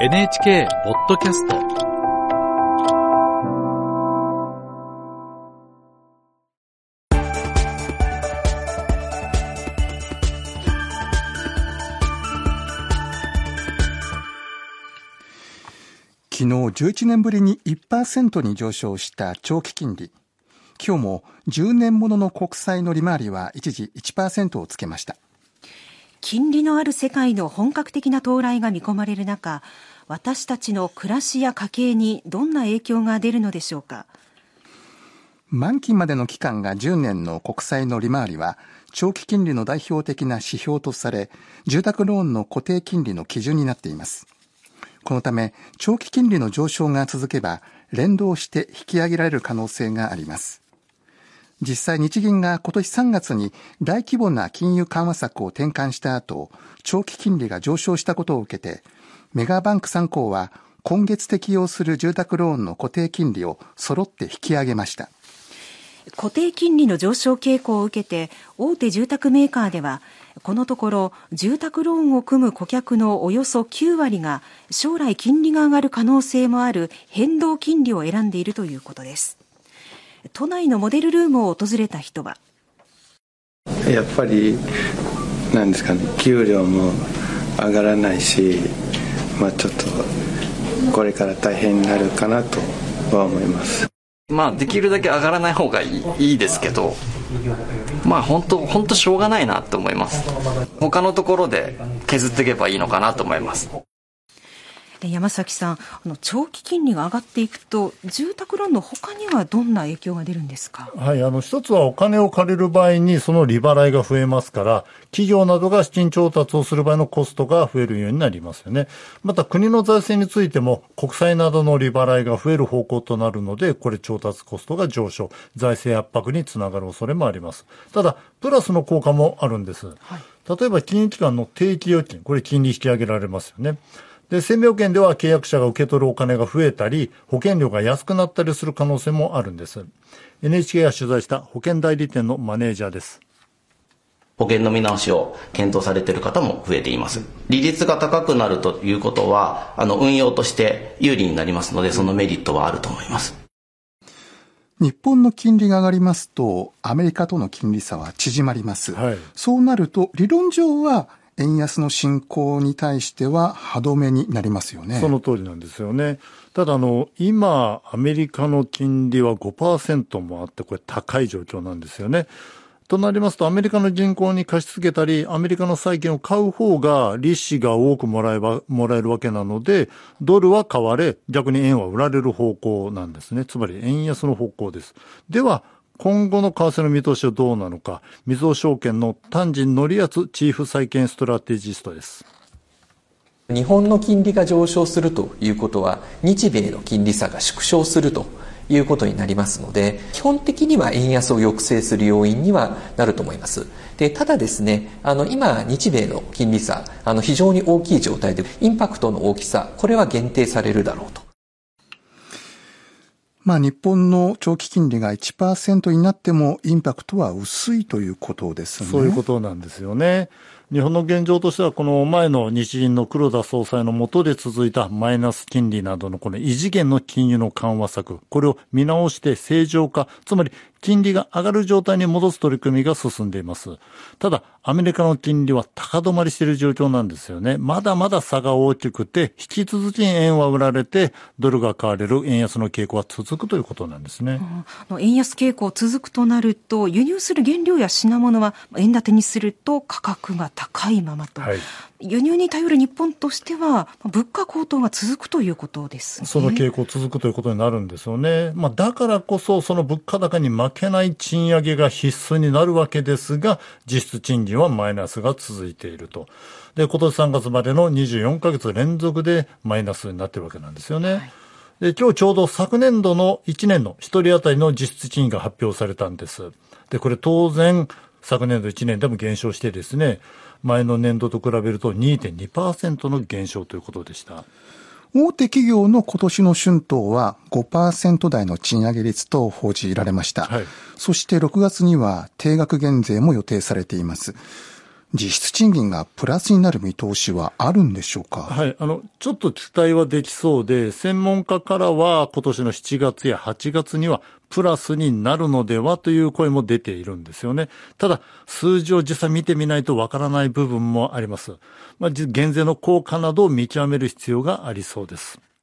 NHK ポッドキャスト。昨日11年ぶりに1%に上昇した長期金利。今日も10年ものの国債の利回りは一時1%をつけました。金利のある世界の本格的な到来が見込まれる中私たちの暮らしや家計にどんな影響が出るのでしょうか？満期までの期間が10年の国債の利回りは長期金利の代表的な指標とされ住宅ローンの固定金利の基準になっています。このため長期金利の上昇が続けば連動して引き上げられる可能性があります。実際日銀が今年3月に大規模な金融緩和策を転換した後長期金利が上昇したことを受けてメガバンク3行は今月適用する住宅ローンの固定金利を揃って引き上げました。固定金利の上昇傾向を受けて大手住宅メーカーではこのところ住宅ローンを組む顧客のおよそ9割が将来金利が上がる可能性もある変動金利を選んでいるということです。都内のモデルルームを訪れた人は。やっぱりなんですかね給料も上がらないしまあちょっとこれから大変になるかなとは思います。まあできるだけ上がらない方がいいいいですけどまあ本当本当しょうがないなと思います。他のところで削っていけばいいのかなと思います山崎さんあの長期金利が上がっていくと住宅ローンの他にはどんな影響が出るんですか、はい、あの一つはお金を借りる場合にその利払いが増えますから企業などが資金調達をする場合のコストが増えるようになりますよね。また国の財政についても国債などの利払いが増える方向となるのでこれ調達コストが上昇財政圧迫につながる恐れもあります。ただプラスの効果もあるんです、はい。例えば金融機関の定期預金、これ金利引き上げられますよね。で、生命保険では契約者が受け取るお金が増えたり、保険料が安くなったりする可能性もあるんです。NHK が取材した保険代理店のマネージャーです。保険の見直しを検討されている方も増えています。利率が高くなるということは、あの、運用として有利になりますので、そのメリットはあると思います。日本の金利が上がりますと、アメリカとの金利差は縮まります。はい、そうなると、理論上は円安の進行に対しては歯止めになりますよね。その通りなんですよね。ただあの、今、アメリカの金利は5%もあって、これ高い状況なんですよね。となりますと、アメリカの銀行に貸し付けたり、アメリカの債券を買う方が利子が多くもらえば、もらえるわけなので、ドルは買われ、逆に円は売られる方向なんですね。つまり円安の方向です。では、今後の為替の見通しはどうなのか、みずほ証券の丹人則康チーフ債券ストラテジストです。日本の金利が上昇するということは、日米の金利差が縮小するということになりますので、基本的には円安を抑制する要因にはなると思います。で、ただですね、あの、今、日米の金利差、あの、非常に大きい状態で、インパクトの大きさ、これは限定されるだろうと。まあ、日本の長期金利が1%になってもインパクトは薄いということですね。そういうことなんですよね。日本の現状としては、この前の日銀の黒田総裁の下で続いたマイナス金利などのこの異次元の金融の緩和策、これを見直して正常化、つまり金利が上がる状態に戻す取り組みが進んでいます。ただ、アメリカの金利は高止まりしている状況なんですよね。まだまだ差が大きくて、引き続き円は売られて、ドルが買われる円安の傾向は続くということなんですね。うん、円安傾向続くとなると、輸入する原料や品物は円建てにすると価格が高いままと。はい輸入に頼る日本としては、物価高騰が続くということですね。その傾向続くということになるんですよね。まあ、だからこそ、その物価高に負けない賃上げが必須になるわけですが、実質賃金はマイナスが続いていると。で、今年3月までの24ヶ月連続でマイナスになってるわけなんですよね。はいで、今日ちょうど昨年度の1年の1人当たりの実質賃金が発表されたんです。で、これ当然、昨年度1年でも減少してですね、前の年度と比べると2.2%の減少ということでした。大手企業の今年の春闘は5%台の賃上げ率と報じられました。はい、そして6月には定額減税も予定されています。実質賃金がプラスになる見通しはあるんでしょうか？はい。あの、ちょっと期待はできそうで、専門家からは今年の7月や8月にはプラスになるのではという声も出ているんですよね。ただ、数字を実際見てみないとわからない部分もあります。まあ、減税の効果などを見極める必要がありそうです。